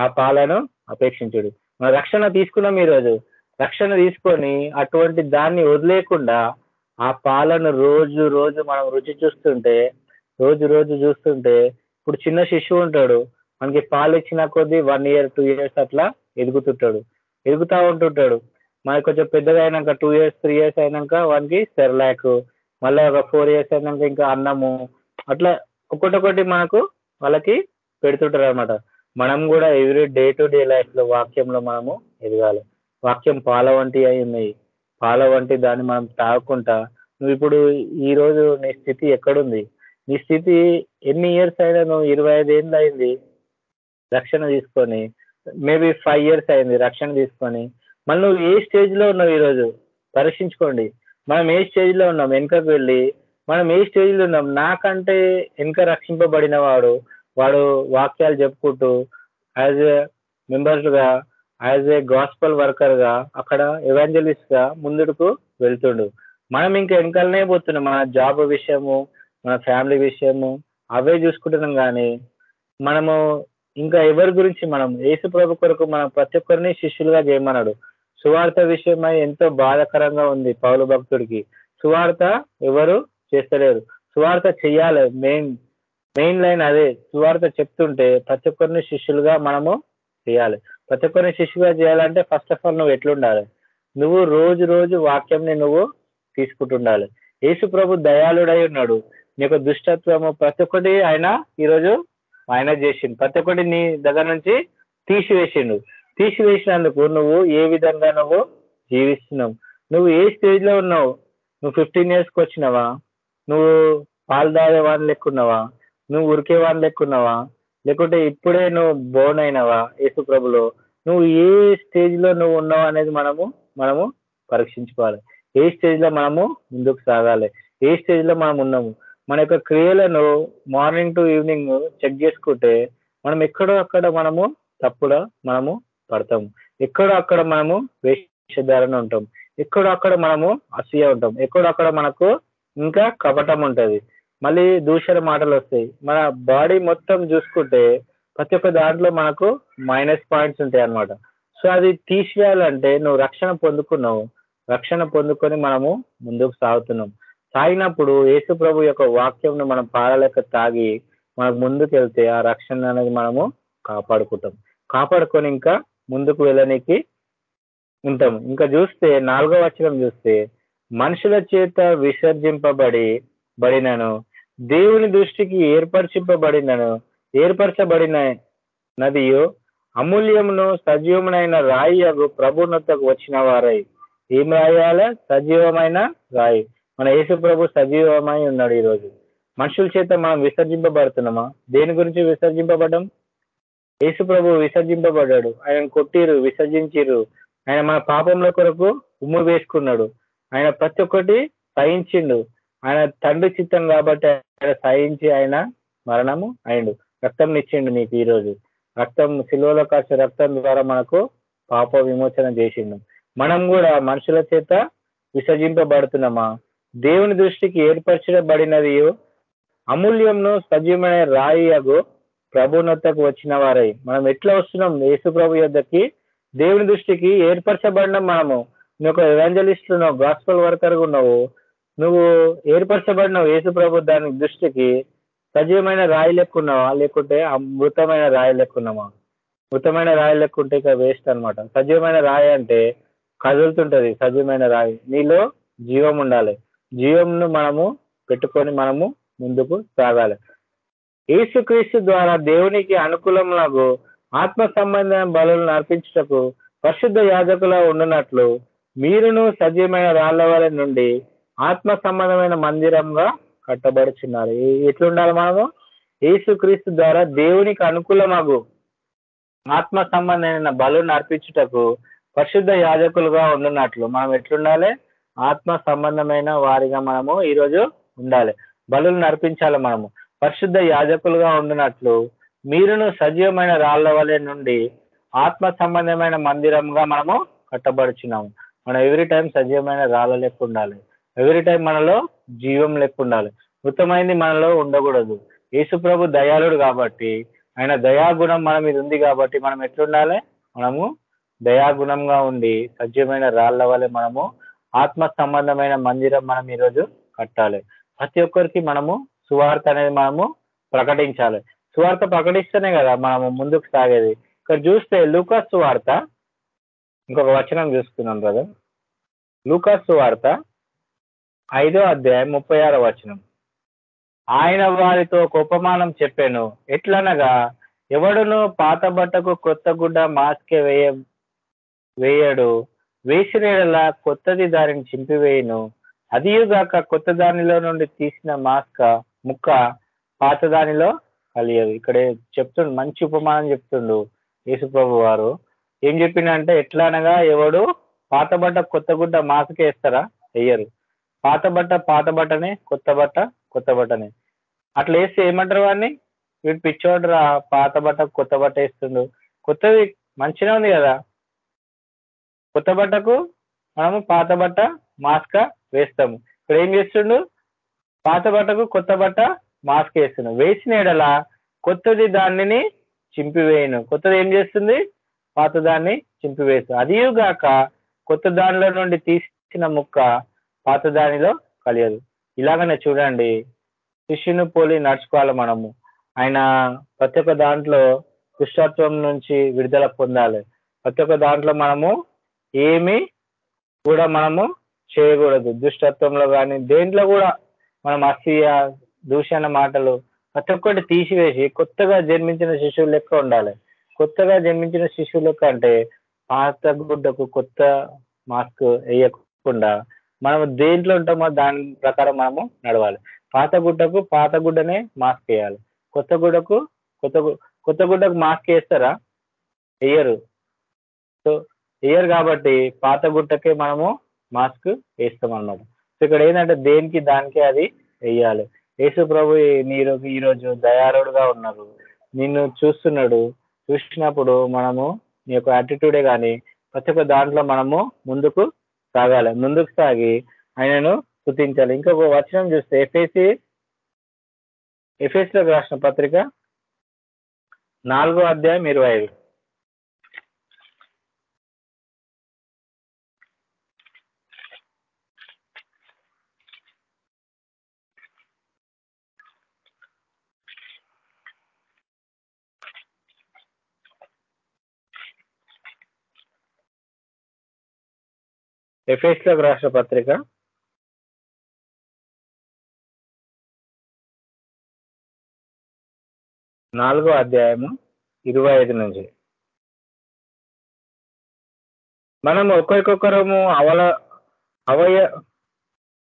ఆ పాలను అపేక్షించుడు. మన రక్షణ తీసుకున్నాం ఈరోజు. రక్షణ తీసుకొని అటువంటి దాన్ని వదిలేకుండా ఆ పాలను రోజు రోజు మనం రుచి చూస్తుంటే రోజు రోజు చూస్తుంటే ఇప్పుడు చిన్న శిశువు ఉంటాడు. మనకి పాలు ఇచ్చిన కొద్దీ వన్ ఇయర్ టూ ఇయర్స్ అట్లా ఎదుగుతుంటాడు. ఎదుగుతా ఉంటుంటాడు. మరి కొంచెం పెద్దగా అయినాక టూ ఇయర్స్ త్రీ ఇయర్స్ అయినాక వానికి సెర్లాక్ మళ్ళీ ఒక ఫోర్ ఇయర్స్ అయినాక ఇంకా అన్నము. అట్లా ఒక్కొక్కటి మనకు వాళ్ళకి పెడుతుంటారు అనమాట మనం కూడా ఎవ్రీ డే టు డే లైఫ్లో వాక్యంలో మనము ఎదగాలి. వాక్యం పాల వంటి అయి ఉన్నాయి పాల వంటి దాన్ని మనం తాగకుండా నువ్వు ఇప్పుడు ఈ రోజు నీ స్థితి ఎక్కడుంది? నీ స్థితి ఎన్ని ఇయర్స్ అయినా నువ్వు ఇరవై ఐదు అయింది? రక్షణ తీసుకొని మేబీ ఫైవ్ ఇయర్స్ అయింది రక్షణ తీసుకొని మళ్ళీ నువ్వు ఏ స్టేజ్లో ఉన్నావు ఈరోజు? పరీక్షించుకోండి. మనం ఏ స్టేజ్లో ఉన్నాం? వెనుకకు వెళ్ళి. మనం ఏ స్టేజ్లో ఉన్నాం? నాకంటే వెనుక రక్షింపబడిన వాడు వాడు వాక్యాలు చెప్పుకుంటూ యాజ్ ఏ మెంబర్స్గా యాజ్ ఏ గాస్పల్ వర్కర్గా అక్కడ ఎవాంజలిస్ట్గా ముందుకు వెళ్తుండు. మనం ఇంకా వెనకాలనే పోతున్నాం. మన జాబ్ విషయము మన ఫ్యామిలీ విషయము అవే చూసుకుంటున్నాం కానీ మనము ఇంకా ఎవరి గురించి మనం? ఏసు ప్రభు కొరకు మనం ప్రతి ఒక్కరిని శిష్యులుగా చేయమన్నాడు. సువార్త విషయమై ఎంతో బాధాకరంగా ఉంది పౌలు భక్తుడికి. సువార్త ఎవరు చేస్తలేరు. సువార్త చెయ్యాలి. మెయిన్ మెయిన్ లైన్ అదే. సువార్త చెప్తుంటే ప్రతి ఒక్కరిని శిష్యులుగా మనము చేయాలి. ప్రతి ఒక్కరిని శిష్యుగా చేయాలంటే ఫస్ట్ ఆఫ్ ఆల్ నువ్వు ఎట్లుండాలి? నువ్వు రోజు రోజు వాక్యంని నువ్వు తీసుకుంటుండాలి. యేసు ప్రభు దయాళుడై ఉన్నాడు. నీ యొక్క దుష్టత్వము ప్రతి ఒక్కటి ఆయన ఈరోజు ఆయన చేసిండు. ప్రతి ఒక్కటి నీ దగ్గర నుంచి తీసివేసిండు. తీసివేసినందుకు నువ్వు ఏ విధంగా నువ్వు జీవిస్తున్నావు? నువ్వు ఏ స్టేజ్లో ఉన్నావు? నువ్వు ఫిఫ్టీన్ ఇయర్స్కి వచ్చినావా? నువ్వు పాలు తాగేవాడిని లెక్కున్నావా? నువ్వు ఉరికే ఉరికేవాడిని లెక్కున్నావా? లేకుంటే ఇప్పుడే నువ్వు బోన్ అయినావా యేసుప్రభులో నువ్వు ఏ స్టేజ్లో నువ్వు ఉన్నావు అనేది మనము మనము పరీక్షించుకోవాలి. ఏ స్టేజ్లో మనము ముందుకు సాగాలి? ఏ స్టేజ్లో మనం ఉన్నాము? మన యొక్క క్రియలను మార్నింగ్ టు ఈవినింగ్ చెక్ చేసుకుంటే మనం ఎక్కడో అక్కడ మనము తప్పుడ మనము పడతాం ఎక్కడో అక్కడ మనము వేషధారణ ఉంటాం. ఎక్కడో అక్కడ మనము అసూయ ఉంటాం. ఎక్కడో అక్కడ మనకు ఇంకా కపటం ఉంటుంది. మళ్ళీ దూషణ మాటలు వస్తాయి. మన బాడీ మొత్తం చూసుకుంటే ప్రతి ఒక్క దాంట్లో మనకు మైనస్ పాయింట్స్ ఉంటాయి అన్నమాట. సో అది తీసివేయాలంటే నువ్వు రక్షణ పొందుకున్నావు. రక్షణ పొందుకొని మనము ముందుకు సాగుతున్నాం. సాగినప్పుడు యేసు ప్రభు యొక్క వాక్యంను మనం పాడలేక తాగి మనకు ముందుకు వెళ్తే ఆ రక్షణ అనేది మనము కాపాడుకుంటాం. కాపాడుకొని ఇంకా ముందుకు వెళ్ళనికి ఉంటాము. ఇంకా చూస్తే నాలుగో వచనం చూస్తే మనుషుల చేత విసర్జింపబడి బడినను దేవుని దృష్టికి ఏర్పరచింపబడినను ఏర్పరచబడిన నదియు అమూల్యమును సజీవమునైన రాయి అగు ప్రభునతకు వచ్చిన వారై. ఏం రాయాల? సజీవమైన రాయి. మన యేసు ప్రభు సజీవమై ఉన్నాడు ఈరోజు. మనుషుల చేత మనం విసర్జింపబడుతున్నామా? దేని గురించి విసర్జింపబడ్డం? యేసు ప్రభు విసర్జింపబడ్డాడు. ఆయన కొట్టిరు విసర్జించిరు. ఆయన మన పాపంలో కొరకు ఉమ్ము వేసుకున్నాడు. ఆయన ప్రతి ఒక్కటి సహించిండు ఆయన తండ్రి చిత్తం కాబట్టి ఆయన సహించి ఆయన మరణము అయిండు. రక్తం ఇచ్చిండు నీకు ఈరోజు. రక్తం సిలువలో కాసే రక్తం ద్వారా మనకు పాప విమోచన చేసిండు. మనం కూడా మనుషుల చేత విసర్జింపబడుతున్నామా? దేవుని దృష్టికి ఏర్పరచబడినది అమూల్యంను సజీవమైన రాయి అగు ప్రభునతకు వచ్చిన వారై. మనం ఎట్లా వస్తున్నాం? యేసు ప్రభు యొద్దకి దేవుని దృష్టికి ఏర్పరచబడినాం మనము. నువ్వు ఒక ఎవాంజలిస్ట్ ఉన్నావు గాస్పల్ వర్కర్ ఉన్నావు. నువ్వు ఏర్పరచబడినావు యేసు ప్రభు దాని దృష్టికి. సజీవమైన రాయి లెక్కున్నావా? లేకుంటే మృతమైన రాయి లెక్కున్నావా మృతమైన రాయి లెక్కుంటే ఇక వేస్ట్ అనమాట సజీవమైన రాయి అంటే కదులుతుంటది సజీవమైన రాయి. నీలో జీవం ఉండాలి. జీవంను మనము పెట్టుకొని మనము ముందుకు సాగాలి. యేసుక్రీస్తు ద్వారా దేవునికి అనుకూలములకు ఆత్మ సంబంధమైన బలులను అర్పించటకు పరిశుద్ధ యాజకులా ఉండునట్లు మీరును సజీవమైన రాళ్ళ నుండి ఆత్మ సంబంధమైన మందిరంగా కట్టబడుచున్నారు. ఎట్లుండాలి మనము? యేసుక్రీస్తు ద్వారా దేవునికి అనుకూలమగు ఆత్మ సంబంధమైన బలుని అర్పించుటకు పరిశుద్ధ యాజకులుగా ఉండున్నట్లు మనం ఎట్లుండాలి? ఆత్మ సంబంధమైన వారిగా మనము ఈరోజు ఉండాలి. బలు నర్పించాలి మనము. పరిశుద్ధ యాజకులుగా ఉండినట్లు మీరును సజీవమైన రాళ్ళ వలె నుండి ఆత్మ సంబంధమైన మందిరంగా మనము కట్టబడుచున్నాము. మనం ఎవ్రీ టైం సజీవమైన రాళ్ళ లెక్క ఉండాలి. ఎవ్రీ టైం మనలో జీవం లెక్క ఉండాలి. మృతమైంది మనలో ఉండకూడదు. యేసుప్రభు దయాళుడు కాబట్టి ఆయన దయాగుణం మన మీద ఉంది కాబట్టి మనం ఎట్లుండాలి? మనము దయాగుణంగా ఉండి సజీవమైన రాళ్ళ వలె మనము ఆత్మ సంబంధమైన మందిరం మనం ఈరోజు కట్టాలి. ప్రతి ఒక్కరికి మనము సువార్త అనేది మనము ప్రకటించాలి. సువార్త ప్రకటిస్తేనే కదా మనము ముందుకు సాగేది. ఇక్కడ చూస్తే లూకాస్ సువార్త. ఇంకొక వచనం చూసుకున్నాం బ్రదర్ లూకాస్ సువార్త ఐదో అధ్యాయం ముప్పై ఆరో వచనం. ఆయన వారితో ఉపమానం చెప్పాను. ఎట్లనగా ఎవడును పాత బట్టకు కొత్త గుడ్డ మాస్కే వేయ వేయడు. వేసిన కొత్తది దానిని చింపివేయను. అదియుగాక కొత్త దానిలో నుండి తీసిన మాస్క ముక్క పాత దానిలో కలియదు. ఇక్కడే చెప్తుండు మంచి ఉపమానం చెప్తుండు యేసుప్రభు వారు. ఏం చెప్పిండంటే ఎట్లా అనగా ఎవడు పాత బట్ట కొత్త గుడ్డ మాసకే వేస్తారా? వేయరు. పాత బట్ట పాత బట్టనే కొత్త బట్ట కొత్త బట్టనే. అట్లా వేస్తే ఏమంటారు వాడిని? వీడు పిచ్చోడు రా పాత బట్ట కొత్త బట్ట వేస్తుండు. కొత్తది మంచిగా ఉంది కదా. కొత్త బట్టకు మనము పాత బట్ట మాస్క వేస్తాము. ఇక్కడ ఏం చేస్తుండు? పాత బట్టకు కొత్త బట్ట మాస్క్ వేస్తుండు వేసిన ఎడల కొత్తది దానిని చింపివేయను. కొత్తది ఏం చేస్తుంది? పాత దాన్ని చింపివేస్తుంది. అదియుగాక కొత్త దానిలో నుండి తీసిన ముక్క పాత దానిలో కలియదు. ఇలాగనే చూడండి. శిష్యుని పోలి నడుచుకోవాలి మనము. ఆయన ప్రతి ఒక్క దాంట్లో దుష్టత్వం నుంచి విడుదల పొందాలి. ప్రతి ఒక్క దాంట్లో మనము ఏమి కూడా మనము చేయకూడదు. దుష్టత్వంలో కానీ దేంట్లో కూడా మనం అసూయ దూషణ మాటలు ప్రతి ఒక్కటి తీసివేసి కొత్తగా జన్మించిన శిశువు లెక్క ఉండాలి. కొత్తగా జన్మించిన శిశువు లెక్క అంటే పాత గుడ్డకు కొత్త మాస్క్ వేయకుండా మనం దేంట్లో ఉంటామో దాని ప్రకారం మనము నడవాలి. పాత గుడ్డకు పాత గుడ్డనే మాస్క్ వేయాలి. కొత్త గుడ్డకు కొత్త కొత్త గుడ్డకు మాస్క్ వేస్తారా? వేయరు. సో వేయరు కాబట్టి పాత గుట్టకే మనము మాస్క్ వేస్తాం అన్నమాట ఇక్కడ ఏంటంటే దేనికి దానికి అది వెయ్యాలి. యేసు ప్రభు మీరు ఈరోజు దయారుడుగా ఉన్నారు. నిన్ను చూస్తున్నాడు. చూసినప్పుడు మనము నీ యొక్క యాటిట్యూడే కానీ ప్రతి ఒక్క దాంట్లో మనము ముందుకు సాగాలి. ముందుకు సాగి ఆయనను స్థుతించాలి. ఇంకొక వచనం చూస్తే ఎఫ్ఎసి ఎఫ్ఎస్లోకి రాసిన పత్రిక నాలుగో అధ్యాయం ఇరవై ఐదు. ఎఫ్ఎస్లోకి రాష్ట్ర పత్రిక? నాలుగో అధ్యాయము ఇరవై ఐదు నుంచి. మనం ఒకరికొకరము అవల అవయ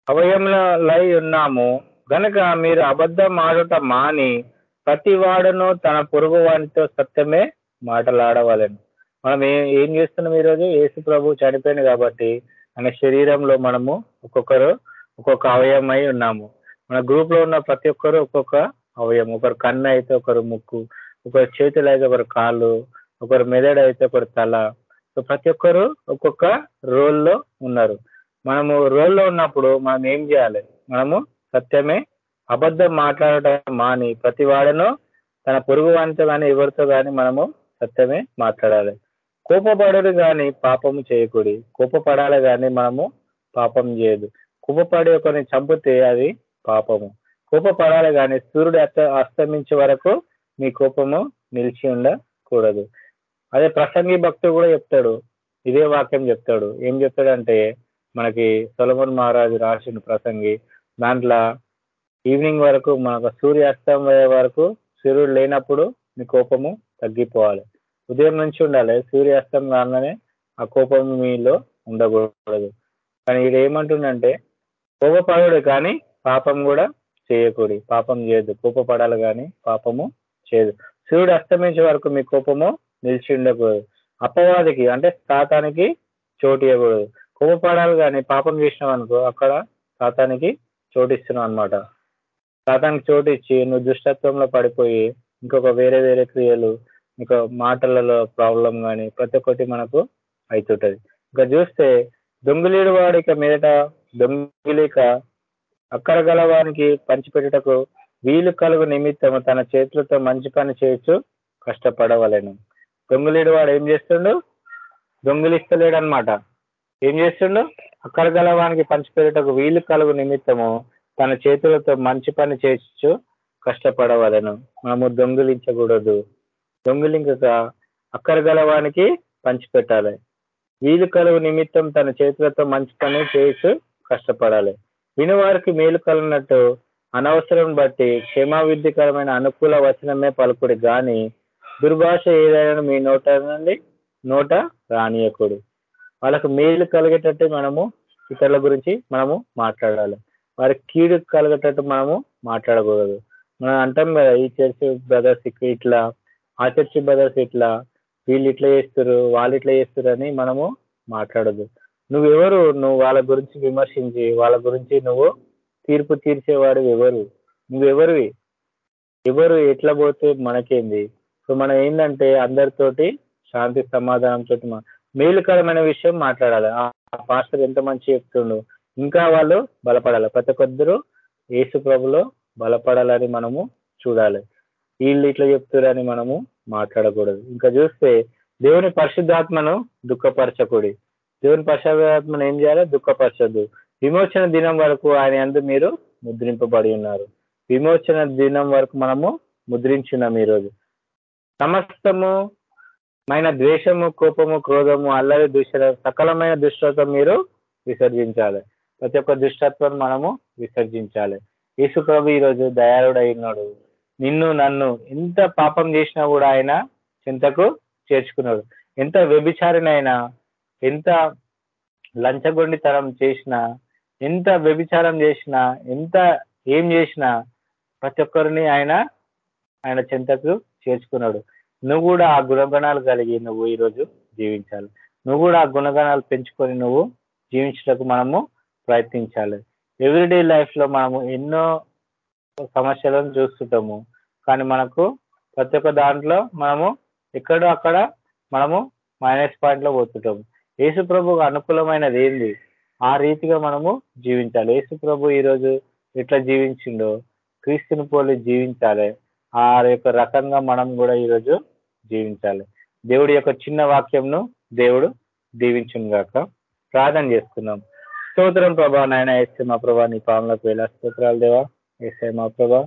అవయములై ఉన్నాము. గనక మీరు అబద్ధం ఆడుట మాని ప్రతి వాడును తన పొరుగు వానితో సత్యమే మాటలాడవాలని. మనం ఏం ఏం చేస్తున్నాం ఈరోజు? యేసు ప్రభు చనిపోయింది కాబట్టి మన శరీరంలో మనము ఒక్కొక్కరు ఒక్కొక్క అవయవమై ఉన్నాము. మన గ్రూప్లో ఉన్న ప్రతి ఒక్కరు ఒక్కొక్క అవయవం. ఒకరు కన్ను అయితే ఒకరు ముక్కు ఒకరు చేతులు అయితే ఒకరు కాళ్ళు ఒకరు మెదడు అయితే ఒకరు తల. సో ప్రతి ఒక్కరు ఒక్కొక్క రోల్లో ఉన్నారు. మనము రోల్లో ఉన్నప్పుడు మనం ఏం చేయాలి? మనము సత్యమే అబద్ధం మాట్లాడటం మాని ప్రతి వాడను తన పొరుగు వానితో కానీ ఎవరితో కానీ మనము సత్యమే మాట్లాడాలి. కోపపడడు కానీ పాపము చేయకూడి. కోపపడాలి కానీ మనము పాపం చేయదు. కోపపడి ఒకరిని చంపితే అది పాపము. కోపపడాలి కానీ సూర్యుడు అస్త అస్తమించే వరకు మీ కోపము నిలిచి ఉండకూడదు. అదే ప్రసంగి భక్తుడు కూడా చెప్తాడు. ఇదే వాక్యం చెప్తాడు. ఏం చెప్తాడంటే మనకి సొలమన్ మహారాజు రాసిన ప్రసంగి దాంట్లో ఈవినింగ్ వరకు మనకు సూర్యాస్తం వరకు సూర్యుడు లేనప్పుడు మీ కోపము తగ్గిపోవాలి. ఉదయం నుంచి ఉండాలి. సూర్యాస్తం రాగానే ఆ కోపం మీలో ఉండకూడదు. కానీ ఇది ఏమంటుండంటే కోపపడడు కానీ పాపం కూడా చేయకూడి పాపం చేయదు. కోపపడాలి కానీ పాపము చేయదు. సూర్యుడు అస్తమించే వరకు మీ కోపము నిలిచి ఉండకూడదు. అపవాదికి అంటే సాతానికి చోటు ఇవ్వకూడదు. కోపపడాలి కానీ పాపం చేసినావు అనుకో అక్కడ సాతానికి చోటిస్తున్నావు అనమాట సాతానికి చోటు ఇచ్చి నువ్వు దుష్టత్వంలో పడిపోయి ఇంకొక వేరే వేరే క్రియలు ఇంకా మాటలలో ప్రాబ్లం కానీ ప్రతి ఒక్కటి మనకు అవుతుంటది ఇంకా చూస్తే దొంగిలీడు వాడిక మీదట దొంగిలిక అక్కడ గల వానికి పంచిపెట్టుటకు వీలు కలుగు నిమిత్తము తన చేతులతో మంచి పని చేయొచ్చు కష్టపడవలేను. దొంగిలీడు వాడు ఏం చేస్తుండు? దొంగిలిస్తలేడు అనమాట ఏం చేస్తుండు? అక్కడ గల వానికి పంచిపెట్టుటకు వీలు కలుగు నిమిత్తము తన చేతులతో మంచి పని చేయొచ్చు కష్టపడవలను. మనము దొంగిలించకూడదు. దొంగిలించక అక్కర గలవానికి పంచిపెట్టాలి. వీలు కలుగు నిమిత్తం తన చేతులతో మంచి పని చేస్తూ కష్టపడాలి. వినివారికి మేలు కలిగినట్టు అనవసరం బట్టి క్షేమాభివృద్ధికరమైన అనుకూల వచనమే పలుకుడు గాని దుర్భాష ఏదైనా మీ నోట నుండి నోట రానియకుడు వాళ్ళకు మేలు కలిగేటట్టు మనము ఇతరుల గురించి మనము మాట్లాడాలి. వారికి కీడు కలిగేటట్టు మనము మాట్లాడకూడదు. మనం అంటాం కదా ఈ చర్చ్ బ్రదర్స్ ఇట్లా ఆ చర్చ్ బ్రదర్స్ ఇట్లా వీళ్ళు ఇట్లా చేస్తారు వాళ్ళు ఇట్లా చేస్తారు అని మనము మాట్లాడదు నువ్వెవరు? నువ్వు వాళ్ళ గురించి విమర్శించి వాళ్ళ గురించి నువ్వు తీర్పు తీర్చేవాడు ఎవరు? నువ్వెవరివి? ఎవరు ఎట్లా పోతే మనకేంది? సో మనం ఏంటంటే అందరితోటి శాంతి సమాధానంతో మేలుకరమైన విషయం మాట్లాడాలి. ఆ పాస్టర్ ఎంత మంచి చెప్తుండు. ఇంకా వాళ్ళు బలపడాలి. ప్రతి ఒక్కరు యేసు ప్రభులో బలపడాలని మనము చూడాలి. వీళ్ళు ఇట్లా చెప్తారని మనము మాట్లాడకూడదు. ఇంకా చూస్తే దేవుని పరిశుద్ధాత్మను దుఃఖపరచకూడి దేవుని పరిశుద్ధాత్మను ఏం చేయాలి? దుఃఖపరచద్దు. విమోచన దినం వరకు ఆయన అందు మీరు ముద్రింపబడి ఉన్నారు. విమోచన దినం వరకు మనము ముద్రించున్నాం ఈరోజు. సమస్తము మైన ద్వేషము కోపము క్రోధము అల్లరి దుష్ట సకలమైన దుష్టత్వం మీరు విసర్జించాలి. ప్రతి ఒక్క దుష్టత్వం మనము విసర్జించాలి. యేసు ప్రభు ఈరోజు దయాళుడై ఉన్నాడు. నిన్ను నన్ను ఎంత పాపం చేసినా కూడా ఆయన చింతకు చేర్చుకున్నాడు. ఎంత వ్యభిచారినైనా ఎంత లంచగొండితనం చేసినా ఎంత వ్యభిచారం చేసినా ఎంత ఏం చేసినా ప్రతి ఒక్కరిని ఆయన ఆయన చింతకు చేర్చుకున్నాడు. నువ్వు కూడా ఆ గుణగణాలు కలిగి నువ్వు ఈరోజు జీవించాలి. నువ్వు కూడా ఆ గుణగణాలు పెంచుకొని నువ్వు జీవించటకు మనము ప్రయత్నించాలి. ఎవ్రీడే లైఫ్లో మనము ఎన్నో సమస్యలను చూస్తుంటాము. కానీ మనకు ప్రతి ఒక్క దాంట్లో మనము ఎక్కడో అక్కడ మనము మైనస్ పాయింట్లో పోతుంటాము. యేసు ప్రభుకు అనుకూలమైనది ఏంది? ఆ రీతిగా మనము జీవించాలి. యేసు ప్రభు ఈరోజు ఎట్లా జీవించిండో క్రీస్తుని పోలి జీవించాలి. ఆ యొక్క రకంగా మనం కూడా ఈరోజు జీవించాలి. దేవుడి యొక్క చిన్న వాక్యంను దేవుడు దీవించును గాక. ప్రార్థన చేసుకుందాం. స్తోత్రం ప్రభా నాయన వేస్తే మా ప్రభా నీ పాములకు వేళ స్తోత్రాలు దేవా. ఎస్ఐ మా ప్రభా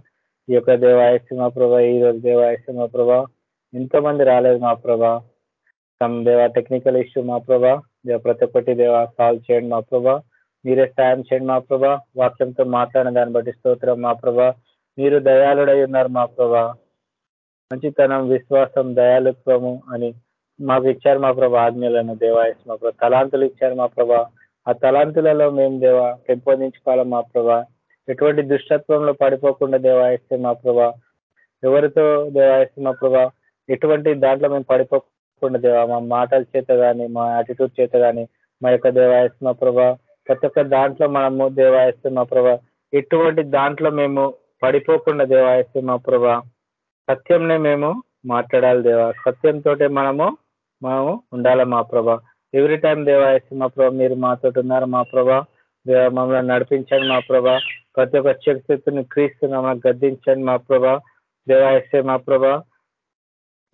ఈ యొక్క దేవ మా ప్రభా ఈ రోజు దేవ మా ప్రభా ఎంతమంది రాలేదు మా ప్రభా సమ్ దేవ టెక్నికల్ ఇష్యూ మా ప్రభా దేవ ప్రతి ఒక్కటి దేవ సాల్వ్ చేయండి మా ప్రభా మీరే సాయం చేయండి మా ప్రభా వాక్యంతో మాట్లాడిన దాన్ని బట్టి స్తోత్రం మా ప్రభా మీరు దయాళుడై ఉన్నారు మా ప్రభా మంచితనం విశ్వాసం దయాలుత్వము అని మాకు ఇచ్చారు మా ప్రభా ఆజ్ఞలను దేవాయస్ మా ప్రభా తలాంతులు ఇచ్చారు మా ప్రభా ఆ తలాంతులలో మేము దేవా పెంపొందించుకోవాలి మా ప్రభా ఎటువంటి దుష్టత్వంలో పడిపోకుండా దేవాయస్తే మా ప్రభా. ఎవరితో దేవాయస్తే మా ప్రభా? ఎటువంటి దాంట్లో మేము పడిపోకుండా దేవా మా మాటల చేత కానీ మా యాటిట్యూడ్ చేత కానీ మా యొక్క దేవాయస్తే మా ప్రభా. ప్రతి ఒక్క దాంట్లో మనము దేవాయస్తే మా ప్రభా. ఎటువంటి దాంట్లో మేము పడిపోకుండా దేవాయస్తే మా ప్రభా? సత్యంనే మేము మాట్లాడాలి దేవా. సత్యంతో మనము మనము ఉండాలి మా ప్రభా. ఎవ్రీ టైం దేవాయస్తే మా ప్రభా. మీరు మాతో ఉన్నారు మా ప్రభా. మమ్మల్ని నడిపించండి మా ప్రభా. ప్రతి ఒక్క శక్తిని క్రీస్తున్నా మాకు గద్దించండి మా ప్రభా. దేవాయసే మా ప్రభా.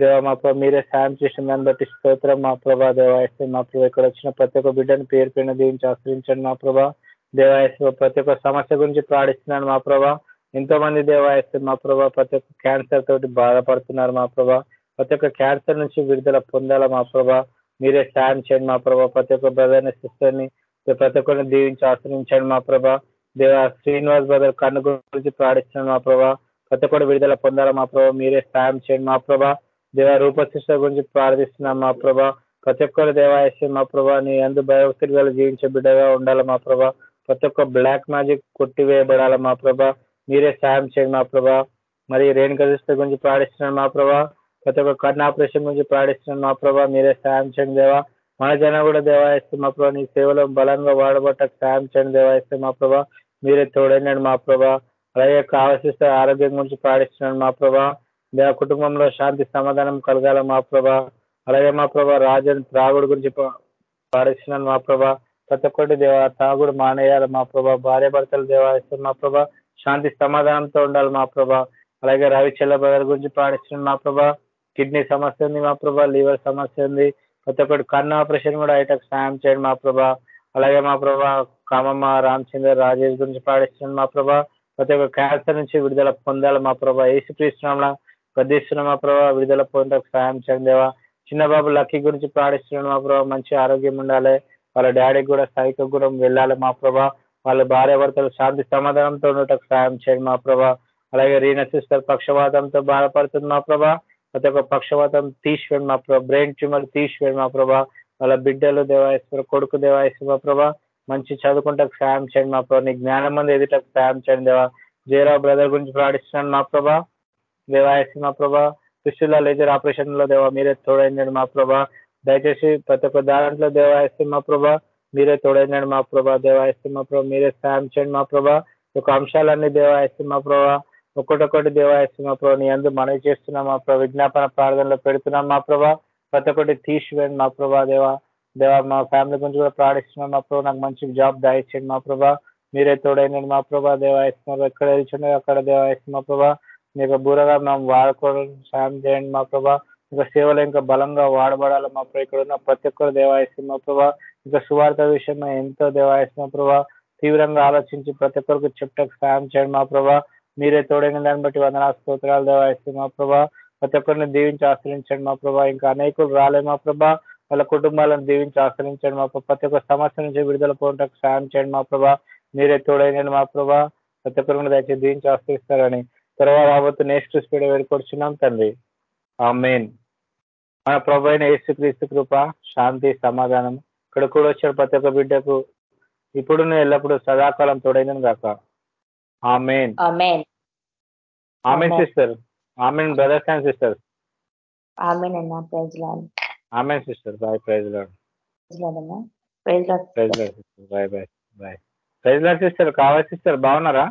దేవ మా ప్రభా మీరే సాయం చేసిన దాన్ని బట్టి స్తోత్రం మా ప్రభా. దేవాయసే మా ప్రభా ఇక్కడ వచ్చిన ప్రతి ఒక్క బిడ్డని పేరు పైన దీవించి ఆశ్రయించండి మా ప్రభా. దేవాయస ప్రతి ఒక్క సమస్య గురించి ప్రాణిస్తున్నాను మా ప్రభా. ఎంతో మంది దేవాయస్తే మా ప్రభా ప్రతి ఒక్క క్యాన్సర్ తోటి బాధపడుతున్నారు మా ప్రభా. ప్రతి ఒక్క క్యాన్సర్ నుంచి విడుదల పొందాలా మా ప్రభా. మీరే సాయం చేయండి మా ప్రభా. ప్రతి ఒక్క బ్రదర్ని సిస్టర్ని ప్రతి ఒక్కరిని దీవించి ఆశ్రయించండి మా ప్రభా. దేవా శ్రీనివాస్ బ్రదర్ కన్ను గురించి ప్రాణిస్తున్నాను మా ప్రభా కొత్త కూడా విడుదల పొందాలా మా ప్రభా మీరే సాయం చేయండి మా ప్రభా దేవ రూపశిష్ట గురించి ప్రార్థిస్తున్నాం మా ప్రభా ప్రతి ఒక్కరు దేవాయస్తే మా ప్రభా నీ అందు భయభక్తులు జీవించే బిడ్డగా ఉండాలి మా ప్రభా ప్రతి ఒక్క బ్లాక్ మ్యాజిక్ కొట్టివేయబడాలి మా ప్రభా మీరే సాయం చేయండి మా ప్రభా మరి రేణుక గురించి ప్రార్థిస్తున్నాను మా ప్రభా ప్రతి ఒక్క కర్ణ ఆపరేషన్ గురించి ప్రార్థిస్తున్నాను మా ప్రభా మీరే సాయం చేయండి దేవా మన జనం కూడా దేవాయస్తే మా ప్రభా నీ సేవలో బలంగా వాడబట్టకు సాయం చేయండి దేవాయస్తే మా ప్రభా మీరే తోడైనాడు మా ప్రభా అలాగే కావలసిన ఆరోగ్యం గురించి ప్రార్థిస్తున్నాను మా ప్రభా దేవ కుటుంబంలో శాంతి సమాధానం కలగాల మా ప్రభా అలాగే మా ప్రభా రాజన్ త్రాగుడు గురించి ప్రార్థిస్తున్నాను మా ప్రభా ప్రతి ఒక్కటి దేవ తాగుడు మానేయాలి మా ప్రభా భార్య భర్తలు దేవాయిస్తారు మా ప్రభా శాంతి సమాధానంతో ఉండాలి మా ప్రభా అలాగే రవిచల్ల బ్రదర్ గురించి ప్రార్థిస్తున్నాను మా ప్రభా కిడ్నీ సమస్య ఉంది మా ప్రభా లివర్ సమస్య ఉంది ప్రతి ఒక్కటి కన్ను ఆపరేషన్ కూడా అయ్యేటకు సాయం చేయండి మా ప్రభా అలాగే మా ప్రభా కామమ్మ రామచంద్ర రాజేష్ గురించి ప్రార్థిస్తున్నాను మా ప్రభా ప్రతి ఒక్క క్యాన్సర్ నుంచి విడుదల పొందాలి మా ప్రభా. ఏసు క్రీస్తున్నాంలా గద్దిస్తున్నాం మా ప్రభా విడుదల పొందకు సాయం చేయండి చిన్నబాబు చిన్న బాబు లక్కీ గురించి ప్రార్థిస్తున్నాను మా ప్రభా. మంచి ఆరోగ్యం ఉండాలి. వాళ్ళ డాడీకి కూడా సైకి కూడా వెళ్ళాలి మా ప్రభా. వాళ్ళ భార్య భర్తలు శాంతి సమాధానంతో ఉండటకు సాయం చేయండి మా ప్రభా. అలాగే రీనా సిస్టర్ పక్షవాతంతో బాధపడుతుంది మా ప్రభా. ప్రతి ఒక్క పక్షవాతం తీసివేయండి మా ప్రభా. బ్రెయిన్ ట్యూమర్ తీసివేయండి మా ప్రభా. వాళ్ళ బిడ్డలు దేవాయశ్వర కొడుకు దేవాయేశ్వర ప్రభా మంచి చదువుకుంటే సాయం చేయండి మా ప్రభా నీ జ్ఞానం మంది ఎదుటకు సాయం చేయండి దేవా జయరావు బ్రదర్ గురించి ప్రార్థిస్తున్నాను మా ప్రభా దేవాయసి మా ప్రభా కృష్ణుల లేజర్ ఆపరేషన్లో దేవా మీరే తోడైందండి మా ప్రభా దయచేసి ప్రతి ఒక్క దాంట్లో దేవాయసి మా ప్రభా మీరే తోడైందండి మా ప్రభా దేవాయసి మా ప్రభా మీరే సాయం చేయండి మా ప్రభా ఒక అంశాలన్నీ దేవాయసి మా ప్రభా ఒక్కొక్కటి దేవాయసి మా ప్రభా నీ అందు మనవి చేస్తున్నాం మా ప్రభా విజ్ఞాపన ప్రార్థనలో పెడుతున్నాం మా ప్రభా ప్రతి ఒక్కటి తీసివేయండి మా ప్రభా దేవా దేవా మా ఫ్యామిలీ గురించి కూడా ప్రాణిస్తున్నాం మా ప్రభు నాకు మంచి జాబ్ దాయించండి మా ప్రభా. మీరే తోడైనండి మా ప్రభా దేవాయస్తున్నారు ఎక్కడ వెళ్తుండే అక్కడ దేవాయస్మ మా ప్రభా. మీకు బూరగా మేము వాడుకోవడం సాయం చేయండి మా ప్రభా. ఇంకా సేవలు ఇంకా బలంగా వాడబడాలి మా ప్రభా. ఇక్కడ ఉన్న ప్రతి ఒక్కరు దేవాయస్మ మా ప్రభా. ఇంకా సువార్త విషయం ఎంతో దేవాయస్మ ప్రభా. తీవ్రంగా ఆలోచించి ప్రతి ఒక్కరికి చెప్పటకు సాయం చేయండి మా ప్రభా. మీరే తోడైన దాన్ని బట్టి వందనా స్తోత్రాలు దేవాయస్మ మా ప్రభా. ప్రతి ఒక్కరిని దీవించి ఆశ్రయించండి మా ప్రభా. ఇంకా అనేకులు రాలే మా ప్రభా. వాళ్ళ కుటుంబాలను దీవించి ఆశ్రయించండి మా ప్రతి ఒక్క సమస్య నుంచి విడుదల పోవటకు సాయం చేయండి మా ప్రభా. మీరే తోడైనండి మా ప్రభా. ప్రతి ఒక్కరిని దయచేసి దీవించి ఆశ్రయిస్తారని. తర్వాత రాబోతు నెక్స్ట్ స్పీడ్ వేడుకొచ్చున్నాం తండ్రి. ఆ మెయిన్ మన ప్రభు అయిన యేసు క్రీస్తు కృప శాంతి సమాధానం ఇక్కడ కూడా వచ్చాడు ప్రతి ఒక్క బిడ్డకు. ఇప్పుడు ఎల్లప్పుడు సదాకాలం తోడైందని కాక ఆ main amen. Sister. Amen brothers and sisters? Amen అన్న praise Lord. Amen sister bye praise Lord. Praise Lord అన్న praise Lord bye bye bye. Praise Lord sister కావాలి సిస్టర్ బాగున్నారా?